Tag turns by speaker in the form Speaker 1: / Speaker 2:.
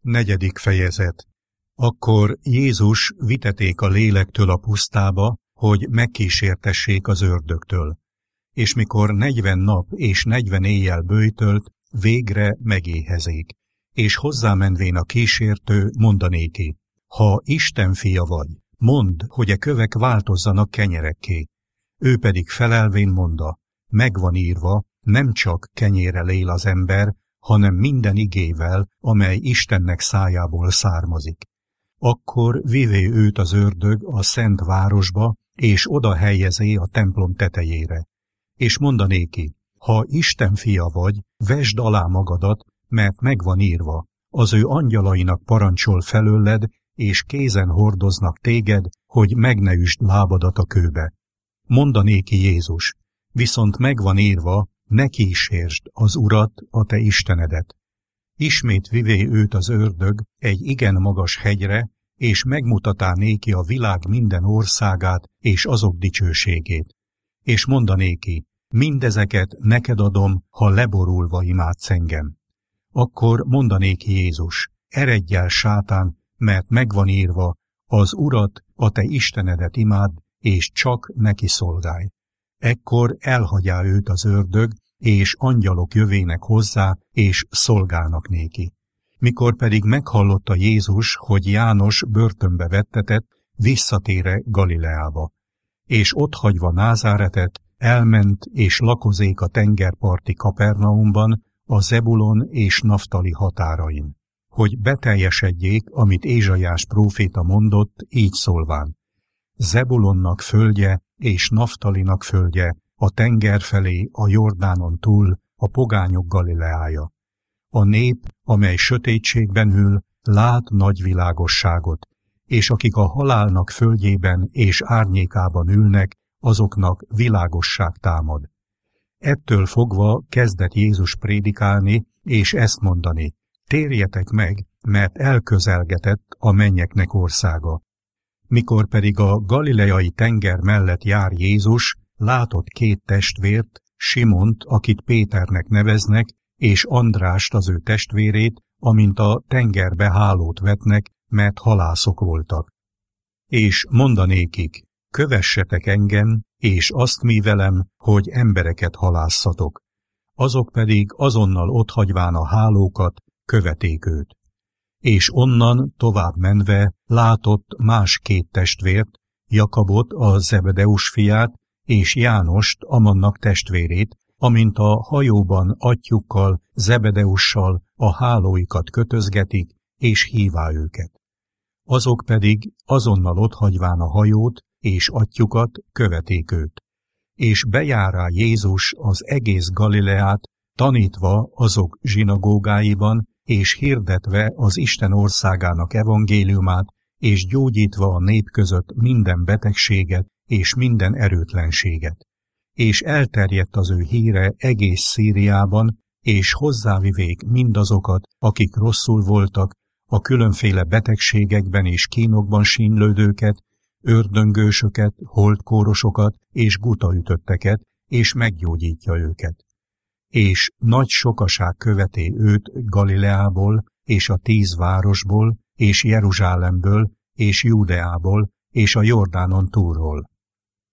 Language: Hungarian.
Speaker 1: Negyedik fejezet Akkor Jézus viteték a lélektől a pusztába, hogy megkísértessék az ördögtől. És mikor negyven nap és negyven éjjel bőjtölt, végre megéhezék. És hozzámenvén a kísértő mondanéki, ha Isten fia vagy, mondd, hogy e kövek változzanak kenyerekké. Ő pedig felelvén monda, megvan írva, nem csak kenyére lél az ember, hanem minden igével, amely Istennek szájából származik. Akkor vivé őt az ördög a szent városba, és oda helyezé a templom tetejére. És mondanéki, ha Isten fia vagy, vesd alá magadat, mert megvan írva, az ő angyalainak parancsol felőled, és kézen hordoznak téged, hogy meg ne üsd lábadat a kőbe. Mondanéki Jézus, viszont megvan írva, ne kísérsd az Urat, a te Istenedet. Ismét vivé őt az ördög egy igen magas hegyre, és megmutatá néki a világ minden országát és azok dicsőségét. És mondanéki, mindezeket neked adom, ha leborulva imádsz engem. Akkor mondanéki Jézus, eredj el sátán, mert megvan írva, az Urat, a te Istenedet imád, és csak neki szolgálj. Ekkor elhagyá őt az ördög, és angyalok jövének hozzá, és szolgálnak néki. Mikor pedig meghallotta Jézus, hogy János börtönbe vettetett, visszatére Galileába. És ott hagyva Názáretet, elment és lakozék a tengerparti Kapernaumban, a Zebulon és Naftali határain, hogy beteljesedjék, amit Ézsajás próféta mondott, így szólván. Zebulonnak földje és Naftalinak földje, a tenger felé, a Jordánon túl, a pogányok Galileája. A nép, amely sötétségben ül, lát nagy világosságot, és akik a halálnak földjében és árnyékában ülnek, azoknak világosság támad. Ettől fogva kezdett Jézus prédikálni, és ezt mondani, térjetek meg, mert elközelgetett a mennyeknek országa. Mikor pedig a galileai tenger mellett jár Jézus, látott két testvért, Simont, akit Péternek neveznek, és Andrást, az ő testvérét, amint a tengerbe hálót vetnek, mert halászok voltak. És mondanékik, kövessetek engem, és azt mi velem, hogy embereket halászatok. Azok pedig azonnal otthagyván a hálókat, követék őt. És onnan tovább menve látott más két testvért, Jakabot, a Zebedeus fiát, és Jánost, Amannak testvérét, amint a hajóban atyukkal, Zebedeussal a hálóikat kötözgetik, és hívá őket. Azok pedig azonnal otthagyván a hajót és atyukat követék őt. És bejárá Jézus az egész Galileát, tanítva azok zsinagógáiban, és hirdetve az Isten országának evangéliumát, és gyógyítva a nép között minden betegséget és minden erőtlenséget. És elterjedt az ő híre egész Szíriában, és hozzávivék mindazokat, akik rosszul voltak, a különféle betegségekben és kínokban sínlődőket, ördöngősöket, holdkórosokat és gutaütötteket, és meggyógyítja őket. És nagy sokaság követé őt Galileából, és a tíz városból, és Jeruzsálemből, és Júdeából, és a Jordánon túlról